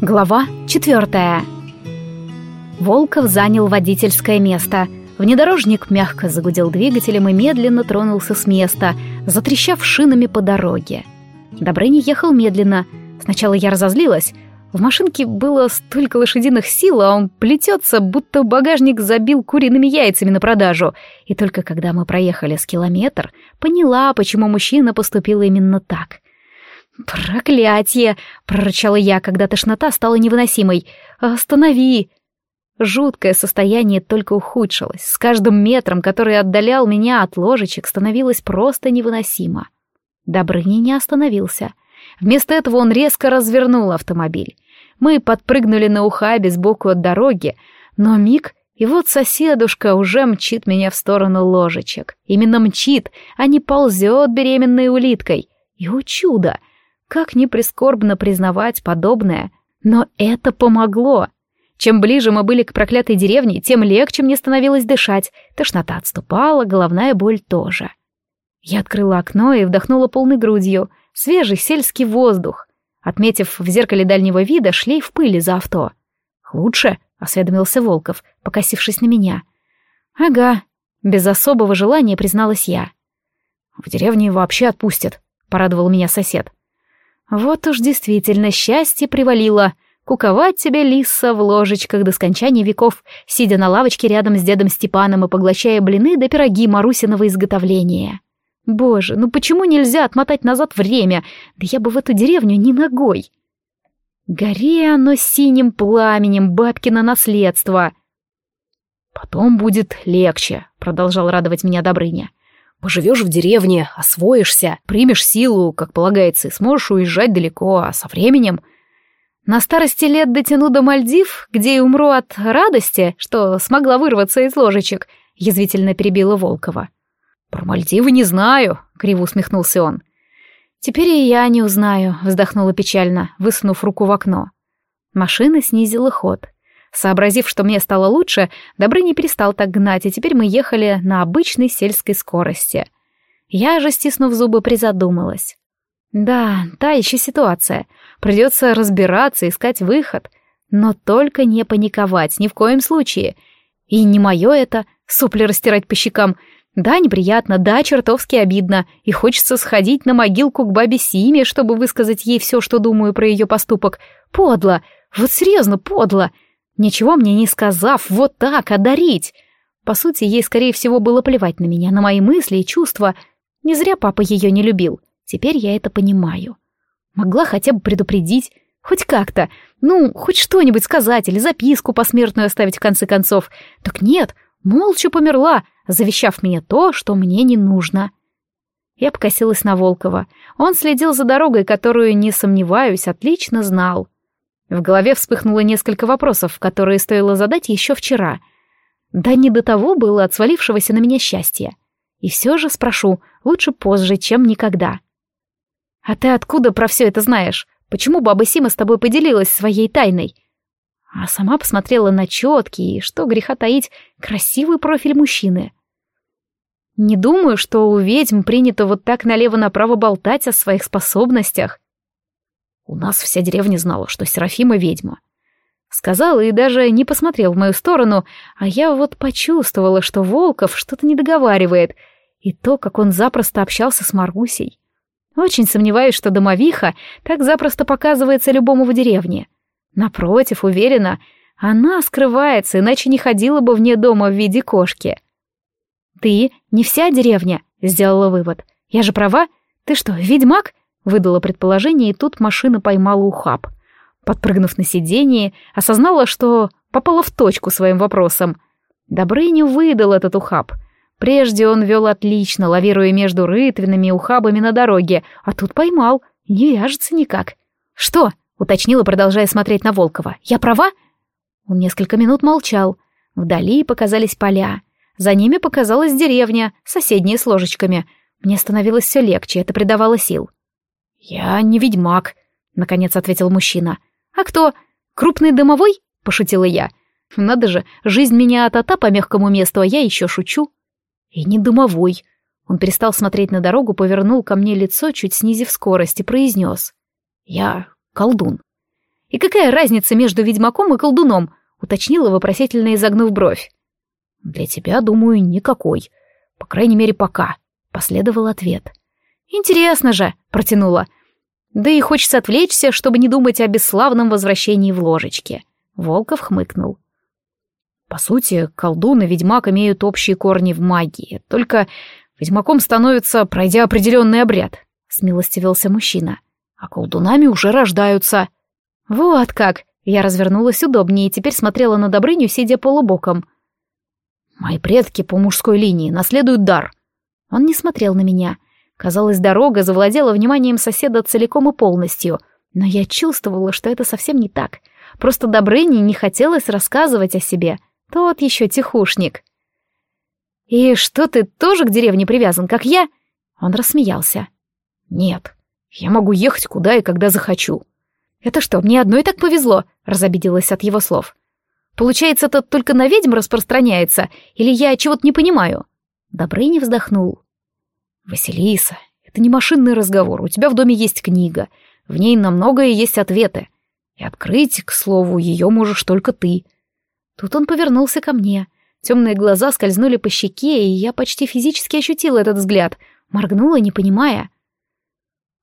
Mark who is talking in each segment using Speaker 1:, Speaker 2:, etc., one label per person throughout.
Speaker 1: Глава четвертая. Волков занял водительское место. Внедорожник мягко загудел двигателем и медленно тронулся с места, затрещав шинами по дороге. Добрыня ехал медленно. Сначала я разозлилась. В машинке было столько лошадиных сил, а он плетется, будто багажник забил куриными яйцами на продажу. И только когда мы проехали с километр, поняла, почему мужчина поступил именно так — «Проклятие!» — прорычала я, когда тошнота стала невыносимой. «Останови!» Жуткое состояние только ухудшилось. С каждым метром, который отдалял меня от ложечек, становилось просто невыносимо. Добрыня не остановился. Вместо этого он резко развернул автомобиль. Мы подпрыгнули на ухабе сбоку от дороги, но миг, и вот соседушка уже мчит меня в сторону ложечек. Именно мчит, а не ползет беременной улиткой. И, о чудо, как ни прискорбно признавать подобное, но это помогло. Чем ближе мы были к проклятой деревне, тем легче мне становилось дышать. Тошнота отступала, головная боль тоже. Я открыла окно и вдохнула полной грудью. Свежий сельский воздух. Отметив в зеркале дальнего вида шлейф пыли за авто. «Лучше?» — осведомился Волков, покосившись на меня. «Ага», — без особого желания призналась я. «В деревне вообще отпустят», — порадовал меня сосед. Вот уж действительно счастье привалило. Куковать тебе, лиса, в ложечках до скончания веков, сидя на лавочке рядом с дедом Степаном и поглощая блины да пироги Марусиного изготовления. Боже, ну почему нельзя отмотать назад время? Да я бы в эту деревню ни ногой. Гори оно синим пламенем, бабкино наследство. Потом будет легче, продолжал радовать меня Добрыня. Поживешь в деревне, освоишься, примешь силу, как полагается, и сможешь уезжать далеко, а со временем... На старости лет дотяну до Мальдив, где и умру от радости, что смогла вырваться из ложечек, язвительно перебила Волкова. Про Мальдивы не знаю, криво усмехнулся он. Теперь и я не узнаю, вздохнула печально, высунув руку в окно. Машина снизила ход. Сообразив, что мне стало лучше, Добрыня перестал так гнать, и теперь мы ехали на обычной сельской скорости. Я же, стиснув зубы, призадумалась. Да, та еще ситуация. Придется разбираться, искать выход. Но только не паниковать, ни в коем случае. И не мое это, сопли растирать по щекам. Да, неприятно, да, чертовски обидно, и хочется сходить на могилку к бабе Симе, чтобы высказать ей все, что думаю про ее поступок. Подло, вот серьезно, подло. Ничего мне не сказав, вот так одарить. По сути, ей, скорее всего, было плевать на меня, на мои мысли и чувства. Не зря папа ее не любил. Теперь я это понимаю. Могла хотя бы предупредить, хоть как-то, ну, хоть что-нибудь сказать или записку посмертную оставить в конце концов. Так нет, молча померла, завещав мне то, что мне не нужно. Я покосилась на Волкова. Он следил за дорогой, которую, не сомневаюсь, отлично знал. В голове вспыхнуло несколько вопросов, которые стоило задать еще вчера. Да не до того было от свалившегося на меня счастья. И все же спрошу, лучше позже, чем никогда. «А ты откуда про все это знаешь? Почему баба Сима с тобой поделилась своей тайной?» А сама посмотрела на четкий, что греха таить, красивый профиль мужчины. Не думаю, что у ведьм принято вот так налево-направо болтать о своих способностях. У нас вся деревня знала, что Серафима ведьма. Сказал и даже не посмотрел в мою сторону, а я вот почувствовала, что Волков что-то не договаривает, и то, как он запросто общался с Марусей. Очень сомневаюсь, что домовиха так запросто показывается любому в деревне. Напротив, уверена, она скрывается, иначе не ходила бы вне дома в виде кошки. «Ты не вся деревня», — сделала вывод. «Я же права? Ты что, ведьмак?» Выдала предположение, и тут машина поймала ухаб. Подпрыгнув на сиденье, осознала, что попала в точку своим вопросом. Добрыню выдал этот ухаб. Прежде он вел отлично, лавируя между рытвинами и ухабами на дороге, а тут поймал. Не вяжется никак. «Что?» — уточнила, продолжая смотреть на Волкова. «Я права?» Он несколько минут молчал. Вдали показались поля. За ними показалась деревня, соседняя с ложечками. Мне становилось все легче, это придавало сил. «Я не ведьмак», — наконец ответил мужчина. «А кто? Крупный дымовой?» — пошутила я. «Надо же, жизнь меня отата по мягкому месту, а я еще шучу». «И не дымовой». Он перестал смотреть на дорогу, повернул ко мне лицо, чуть снизив скорость, и произнес. «Я колдун». И какая разница между ведьмаком и колдуном? Уточнила вопросительно изогнув бровь.
Speaker 2: Для тебя, думаю, никакой. По крайней мере, пока. Последовал ответ.
Speaker 1: Интересно же, протянула. Да и хочется отвлечься, чтобы не думать о бесславном возвращении в ложечке. Волков хмыкнул.
Speaker 2: По сути, колдун и ведьмак имеют общие корни в магии, только ведьмаком становится, пройдя определенный обряд, — смилостивился мужчина. А колдунами уже рождаются.
Speaker 1: Вот как! Я развернулась удобнее и теперь смотрела на Добрыню, сидя полубоком.
Speaker 2: Мои предки по мужской линии наследуют дар.
Speaker 1: Он не смотрел на меня. Казалось, дорога завладела вниманием соседа целиком и полностью, но я чувствовала, что это совсем не так. Просто Добрыне не хотелось рассказывать о себе. Тот еще тихушник. «И что, ты тоже к деревне привязан, как я?» Он рассмеялся.
Speaker 2: «Нет, я могу ехать куда и когда захочу».
Speaker 1: «Это что, мне одной так повезло?» — разобиделась от его слов. «Получается, это только на ведьм распространяется, или я чего-то не понимаю?» Добрыня вздохнул.
Speaker 2: «Василиса, это не машинный разговор, у тебя в доме есть книга, в ней на многое есть ответы. И открыть, к слову, ее можешь только ты.
Speaker 1: Тут он повернулся ко мне. Темные глаза скользнули по щеке, и я почти физически ощутила этот взгляд. Моргнула, не понимая.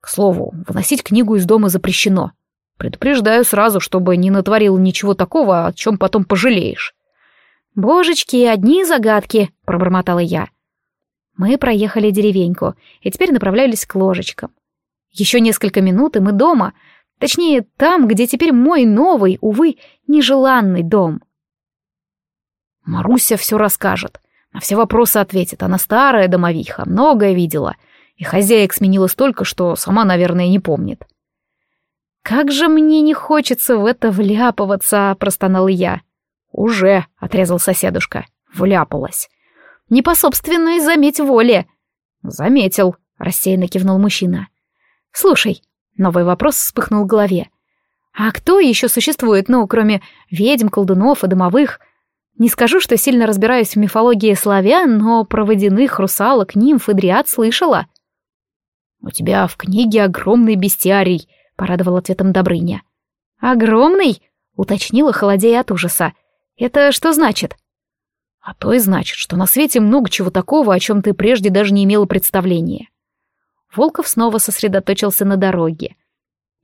Speaker 2: К слову, выносить книгу из дома запрещено. Предупреждаю сразу, чтобы не натворил ничего такого, о чем потом пожалеешь.
Speaker 1: «Божечки, одни загадки», — пробормотала я. Мы проехали деревеньку и теперь направлялись к ложечкам. Еще несколько минут, и мы дома, точнее, там, где теперь мой новый, увы, нежеланный дом.
Speaker 2: Маруся все расскажет, на все вопросы ответит. Она старая домовиха, многое видела, и хозяек сменила столько, что сама, наверное, не помнит.
Speaker 1: «Как же мне не хочется в это вляпываться», — простонал я.
Speaker 2: «Уже», — отрезал соседушка, — «вляпалась».
Speaker 1: «Не по собственной, заметь, воле».
Speaker 2: «Заметил», — рассеянно кивнул мужчина.
Speaker 1: «Слушай», — новый вопрос вспыхнул в голове. «А кто еще существует, ну, кроме ведьм, колдунов и домовых?» Не скажу, что сильно разбираюсь в мифологии славян, но про водяных, русалок, нимф и дриад слышала.
Speaker 2: «У тебя в книге огромный бестиарий», — порадовал ответом Добрыня.
Speaker 1: «Огромный?» — уточнила, холодея от ужаса. «Это что значит?»
Speaker 2: «А то и значит, что на свете много чего такого, о чем ты прежде даже не имела представления».
Speaker 1: Волков снова сосредоточился на дороге.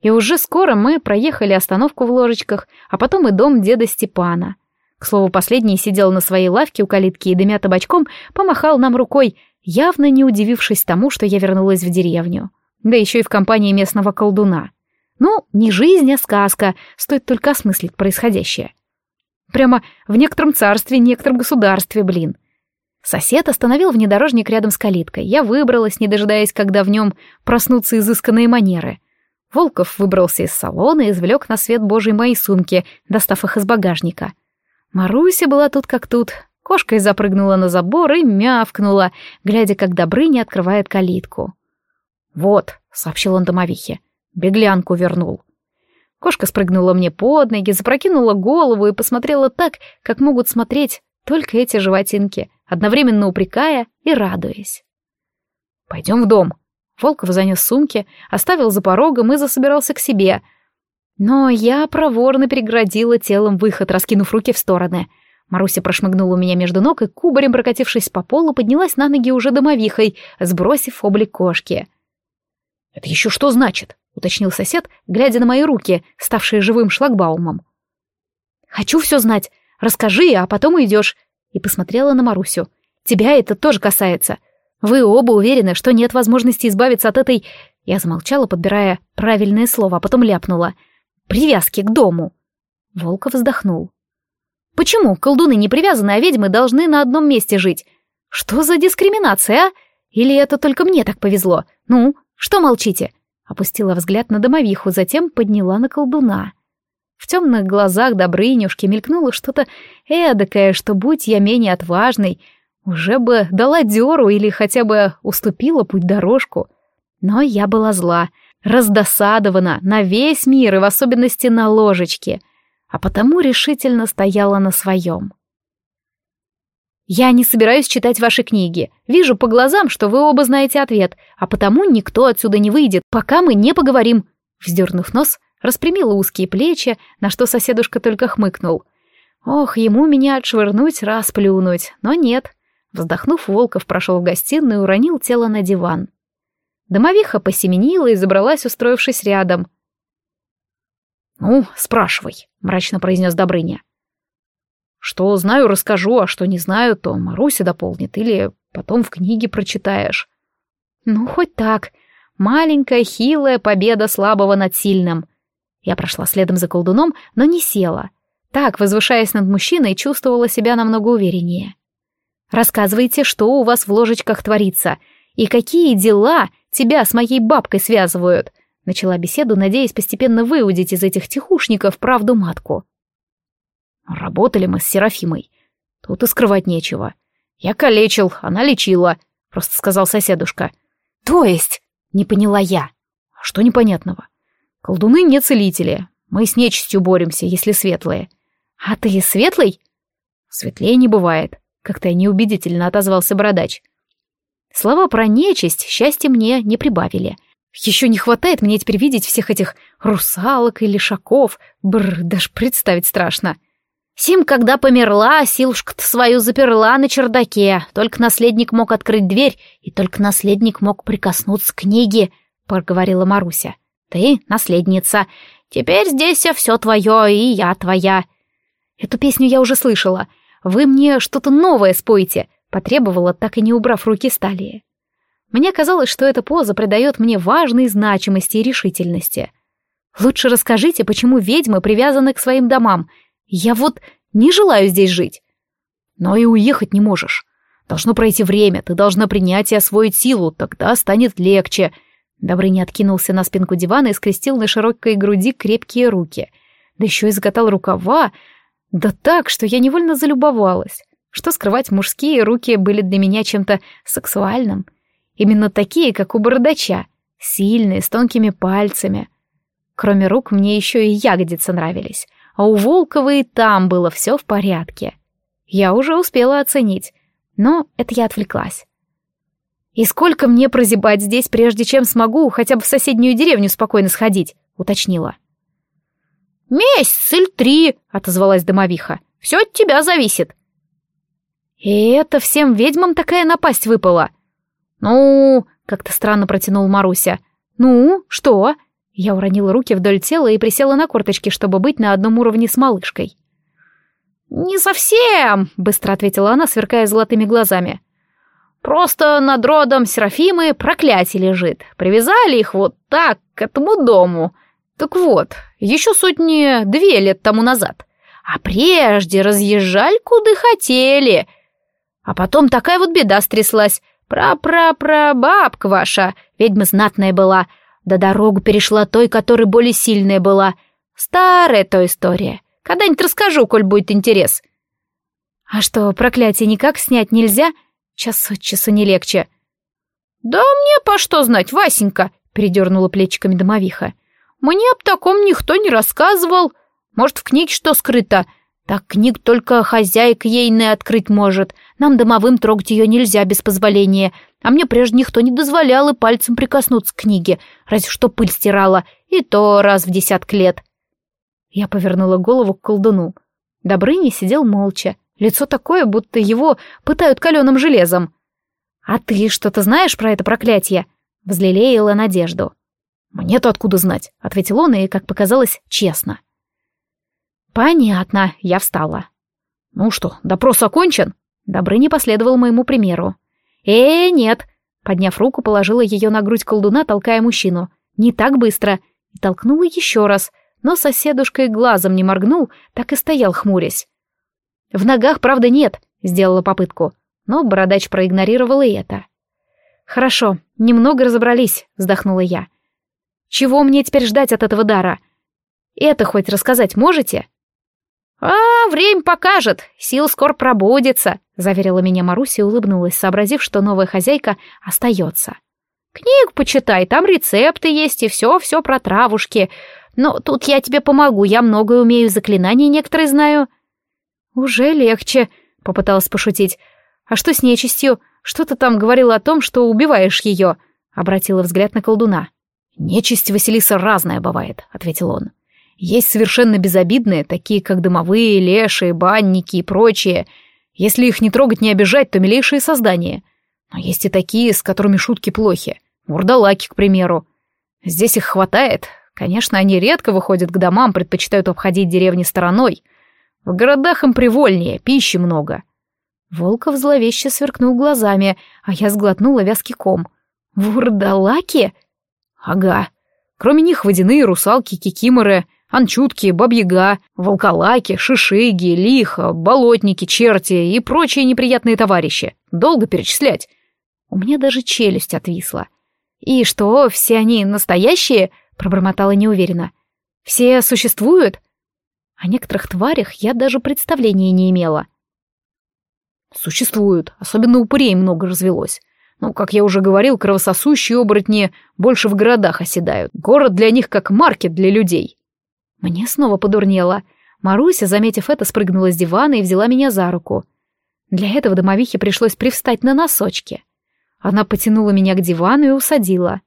Speaker 1: И уже скоро мы проехали остановку в ложечках, а потом и дом деда Степана. К слову, последний сидел на своей лавке у калитки и, дымя табачком, помахал нам рукой, явно не удивившись тому, что я вернулась в деревню. Да еще и в компании местного колдуна. Ну, не жизнь, а сказка, стоит только осмыслить происходящее. Прямо в некотором царстве, некотором государстве, блин. Сосед остановил внедорожник рядом с калиткой. Я выбралась, не дожидаясь, когда в нем проснутся изысканные манеры. Волков выбрался из салона и извлек на свет божий мои сумки, достав их из багажника. Маруся была тут как тут. Кошка запрыгнула на забор и мявкнула, глядя, как Добрыня открывает калитку.
Speaker 2: «Вот», — сообщил он домовихе, — «беглянку вернул».
Speaker 1: Кошка спрыгнула мне под ноги, запрокинула голову и посмотрела так, как могут смотреть только эти животинки, одновременно упрекая и радуясь.
Speaker 2: «Пойдем в дом».
Speaker 1: Волков занес сумки, оставил за порогом и засобирался к себе — но я проворно переградила телом выход, раскинув руки в стороны. Маруся прошмыгнула меня между ног и, кубарем прокатившись по полу, поднялась на ноги уже домовихой, сбросив облик кошки.
Speaker 2: «Это еще что значит?» — уточнил сосед, глядя на мои руки, ставшие живым шлагбаумом.
Speaker 1: «Хочу все знать. Расскажи, а потом идешь». И посмотрела на Марусю. «Тебя это тоже касается. Вы оба уверены, что нет возможности избавиться от этой...» Я замолчала, подбирая правильное слово, а потом ляпнула — привязки к дому. Волков вздохнул. Почему колдуны не привязаны, а ведьмы должны на одном месте жить? Что за дискриминация, а? Или это только мне так повезло? Ну, что молчите? Опустила взгляд на домовиху, затем подняла на колдуна. В темных глазах Добрынюшки мелькнуло что-то эдакое, что, будь я менее отважной, уже бы дала дёру или хотя бы уступила путь-дорожку. Но я была зла, раздосадована на весь мир и в особенности на ложечке, а потому решительно стояла на своем. «Я не собираюсь читать ваши книги. Вижу по глазам, что вы оба знаете ответ, а потому никто отсюда не выйдет, пока мы не поговорим». Вздернув нос, распрямила узкие плечи, на что соседушка только хмыкнул. Ох, ему меня отшвырнуть, расплюнуть, но нет. Вздохнув, Волков прошел в гостиную и уронил тело на диван. Домовиха посеменила и забралась, устроившись рядом. «Ну, спрашивай», — мрачно произнес Добрыня. «Что знаю, расскажу, а что не знаю, то Маруся дополнит или потом в книге прочитаешь». «Ну, хоть так. Маленькая, хилая победа слабого над сильным». Я прошла следом за колдуном, но не села. Так, возвышаясь над мужчиной, чувствовала себя намного увереннее. «Рассказывайте, что у вас в ложечках творится, и какие дела тебя с моей бабкой связывают», Начала беседу, надеясь постепенно выудить из этих тихушников правду матку. Работали мы с Серафимой. Тут и скрывать нечего. Я калечил, она лечила, просто сказал соседушка. То есть? Не поняла я. А что непонятного? Колдуны не целители. Мы с нечистью боремся, если светлые. А ты светлый? Светлее не бывает. Как-то неубедительно отозвался бородач. Слова про нечисть счастья мне не прибавили — еще не хватает мне теперь видеть всех этих русалок и лишаков. Бррр, даже представить страшно. Сим, когда померла, силушка-то свою заперла на чердаке. Только наследник мог открыть дверь, и только наследник мог прикоснуться к книге, — проговорила Маруся. Ты наследница. Теперь здесь все твое, и я твоя. Эту песню я уже слышала. Вы мне что-то новое споете, — потребовала, так и не убрав руки стали. Мне казалось, что эта поза придает мне важной значимости и решительности. Лучше расскажите, почему ведьмы привязаны к своим домам. Я вот не желаю здесь жить. Но и уехать не можешь. Должно пройти время, ты должна принять и освоить силу, тогда станет легче. Добрыня откинулся на спинку дивана и скрестил на широкой груди крепкие руки. Да еще и закатал рукава. Да так, что я невольно залюбовалась. Что скрывать, мужские руки были для меня чем-то сексуальным — Именно такие, как у бородача. Сильные, с тонкими пальцами. Кроме рук мне еще и ягодицы нравились. А у Волкова и там было все в порядке. Я уже успела оценить. Но это я отвлеклась. «И сколько мне прозябать здесь, прежде чем смогу хотя бы в соседнюю деревню спокойно сходить?» — уточнила. «Месяц или три», — отозвалась домовиха. «Все от тебя зависит». «И это всем ведьмам такая напасть выпала?» «Ну...» — как-то странно протянул Маруся. «Ну, что?» Я уронила руки вдоль тела и присела на корточки, чтобы быть на одном уровне с малышкой. «Не совсем», — быстро ответила она, сверкая золотыми глазами. «Просто над родом Серафимы проклятие лежит. Привязали их вот так к этому дому. Так вот, еще сотни две лет тому назад. А прежде разъезжали куда хотели. А потом такая вот беда стряслась. Пра-пра-пра-бабка ваша, ведьма знатная была, да дорогу перешла той, которая более сильная была. Старая то история. Когда-нибудь расскажу, коль будет интерес. А что, проклятие никак снять нельзя? Час от часу не легче. Да мне по что знать, Васенька, передернула плечиками домовиха. Мне об таком никто не рассказывал. Может, в книге что скрыто, — так книг только хозяйка ейная открыть может. Нам, домовым, трогать ее нельзя без позволения. А мне прежде никто не дозволял и пальцем прикоснуться к книге, разве что пыль стирала, и то раз в десяток лет. Я повернула голову к колдуну. Добрыня сидел молча, лицо такое, будто его пытают каленым железом. «А ты что-то знаешь про это проклятие?» — взлелеяла надежду. «Мне-то откуда знать?» — ответил он, и, как показалось, честно. — «Понятно», — я встала. «Ну что, допрос окончен?» Добрыня последовал моему примеру. «Э, нет!» Подняв руку, положила ее на грудь колдуна, толкая мужчину. «Не так быстро!» И толкнула еще раз, но соседушка и глазом не моргнул, так и стоял, хмурясь. «В ногах, правда, нет», — сделала попытку, но бородач проигнорировал и это. «Хорошо, немного разобрались», — вздохнула я. «Чего мне теперь ждать от этого дара? Это хоть рассказать можете?» «А, время покажет, сил скоро пробудется», — заверила меня Маруся и улыбнулась, сообразив, что новая хозяйка остается. «Книгу почитай, там рецепты есть и все-все про травушки. Но тут я тебе помогу, я многое умею, заклинания некоторые знаю». «Уже легче», — попыталась пошутить. «А что с нечистью? Что ты там говорила о том, что убиваешь ее?» — обратила взгляд на колдуна.
Speaker 2: «Нечисть Василиса разная бывает», — ответил он. «Есть совершенно безобидные, такие как дымовые, лешие, банники и прочие. Если их не трогать, не обижать, то милейшие создания. Но есть и такие, с которыми шутки плохи. Вурдалаки, к примеру. Здесь их хватает. Конечно, они редко выходят к домам, предпочитают обходить деревни стороной. В городах им привольнее, пищи много. Волков зловеще сверкнул глазами, а я сглотнула вязкий ком. «Вурдалаки?» «Ага. Кроме них водяные русалки, кикиморы, анчутки, бабьяга, волколаки, шишиги, лиха, болотники, черти и прочие неприятные товарищи. Долго перечислять. У меня даже челюсть отвисла. «И что, все они настоящие?» — пробормотала неуверенно. «Все существуют?» О некоторых тварях я даже представления не имела. Существуют, особенно упырей много развелось. Но, как я уже говорил, кровососущие оборотни больше в городах оседают. Город для них как маркет для людей. Мне снова подурнело. Маруся, заметив это, спрыгнула с дивана и взяла меня за руку. Для этого домовихе пришлось привстать на носочки. Она потянула меня к дивану и усадила.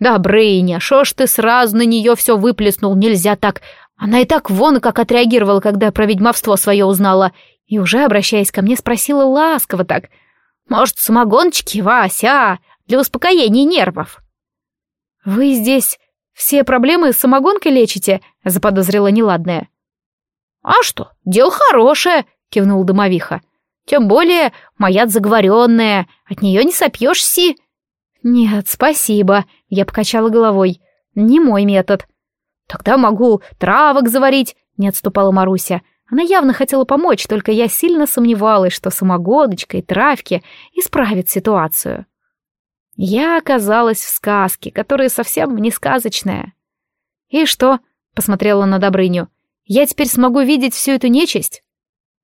Speaker 2: «Да, Брейня, шо ж ты сразу на нее все выплеснул, нельзя так. Она и так вон как отреагировала, когда про ведьмовство свое узнала. И уже, обращаясь ко мне, спросила ласково так. «Может, самогончики, Вася, для успокоения нервов?» «Вы здесь все проблемы с самогонкой лечите?» — заподозрила неладная. «А что, дело хорошее», — кивнул домовиха. «Тем более моя заговоренная, от нее не сопьешься». «Нет, спасибо», — я покачала головой. «Не мой метод». «Тогда могу травок заварить», — не отступала Маруся. Она явно хотела помочь, только я сильно сомневалась, что самогодочка и травки исправят ситуацию. Я оказалась в сказке, которая совсем не сказочная. «И что?» — посмотрела на Добрыню. «Я теперь смогу видеть всю эту нечисть?»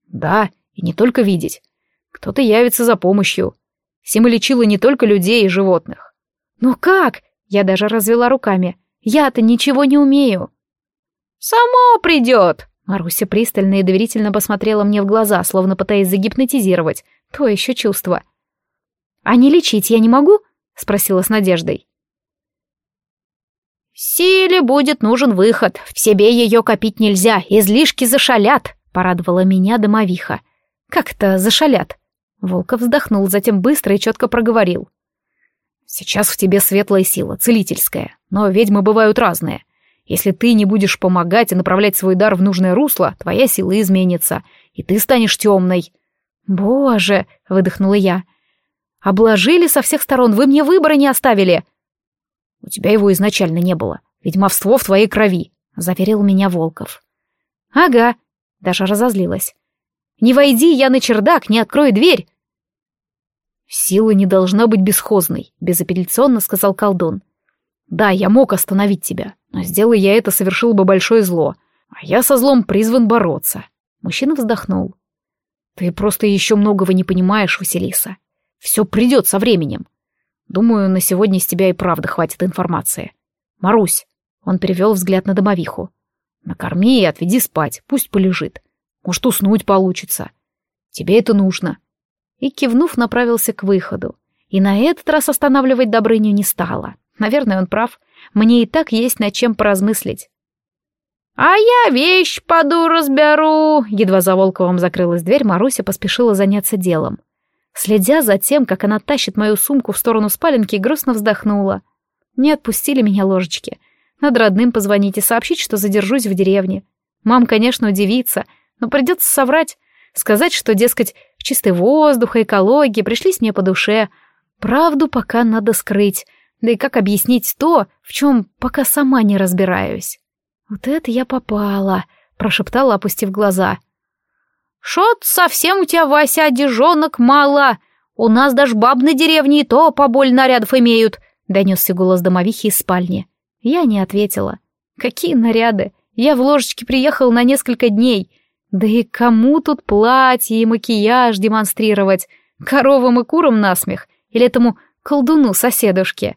Speaker 2: «Да, и не только видеть. Кто-то явится за помощью. Сима лечила не только людей и животных». «Ну как?» — я даже развела руками. «Я-то ничего не умею». «Само придет!» Маруся пристально и доверительно посмотрела мне в глаза, словно пытаясь загипнотизировать. То еще чувство. «А не лечить я не могу?» — спросила с надеждой. «Силе будет нужен выход, в себе ее копить нельзя, излишки зашалят», — порадовала меня домовиха. «Как это зашалят?» Волков вздохнул, затем быстро и четко проговорил. «Сейчас в тебе светлая сила, целительская, но ведьмы бывают разные. Если ты не будешь помогать и направлять свой дар в нужное русло, твоя сила изменится, и ты станешь темной». «Боже!» — выдохнула я. Обложили со всех сторон, вы мне выбора не оставили. У тебя его изначально не было. Ведьмовство в твоей крови, заверил меня Волков. Ага, даже разозлилась. Не войди я на чердак, не открой дверь. Сила не должна быть бесхозной, безапелляционно сказал колдун. Да, я мог остановить тебя, но сделай я это, совершил бы большое зло. А я со злом призван бороться. Мужчина вздохнул. Ты просто еще многого не понимаешь, Василиса. Все придет со временем. Думаю, на сегодня с тебя и правда хватит информации. Марусь, он перевел взгляд на домовиху. Накорми и отведи спать, пусть полежит. Может, уснуть получится. Тебе это нужно. И, кивнув, направился к выходу. И на этот раз останавливать Добрыню не стало. Наверное, он прав. Мне и так есть над чем поразмыслить. «А я вещь поду разберу!» Едва за Волковым закрылась дверь, Маруся поспешила заняться делом. Следя за тем, как она тащит мою сумку в сторону спаленки, грустно вздохнула. Не отпустили меня ложечки. Надо родным позвонить и сообщить, что задержусь в деревне. Мам, конечно, удивится, но придется соврать. Сказать, что, дескать, чистый воздух и экология пришлись мне по душе. Правду пока надо скрыть. Да и как объяснить то, в чем пока сама не разбираюсь? Вот это я попала, прошептала, опустив глаза. «Шот, совсем у тебя, Вася, одежонок мало. У нас даже баб на деревне и то поболь нарядов имеют», — донесся голос домовихи из спальни. Я не ответила. «Какие наряды? Я в ложечке приехал на несколько дней. Да и кому тут платье и макияж демонстрировать? Коровам и курам насмех? Или этому колдуну-соседушке?»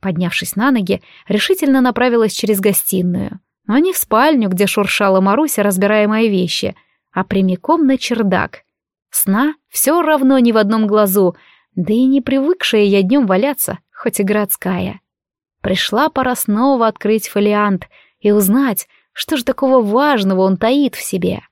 Speaker 2: Поднявшись на ноги, решительно направилась через гостиную. Но не в спальню, где шуршала Маруся, разбирая мои вещи — а прямиком на чердак. Сна все равно ни в одном глазу, да и не привыкшая я днем валяться, хоть и городская.
Speaker 1: Пришла пора снова открыть фолиант и узнать, что же такого важного он таит в себе.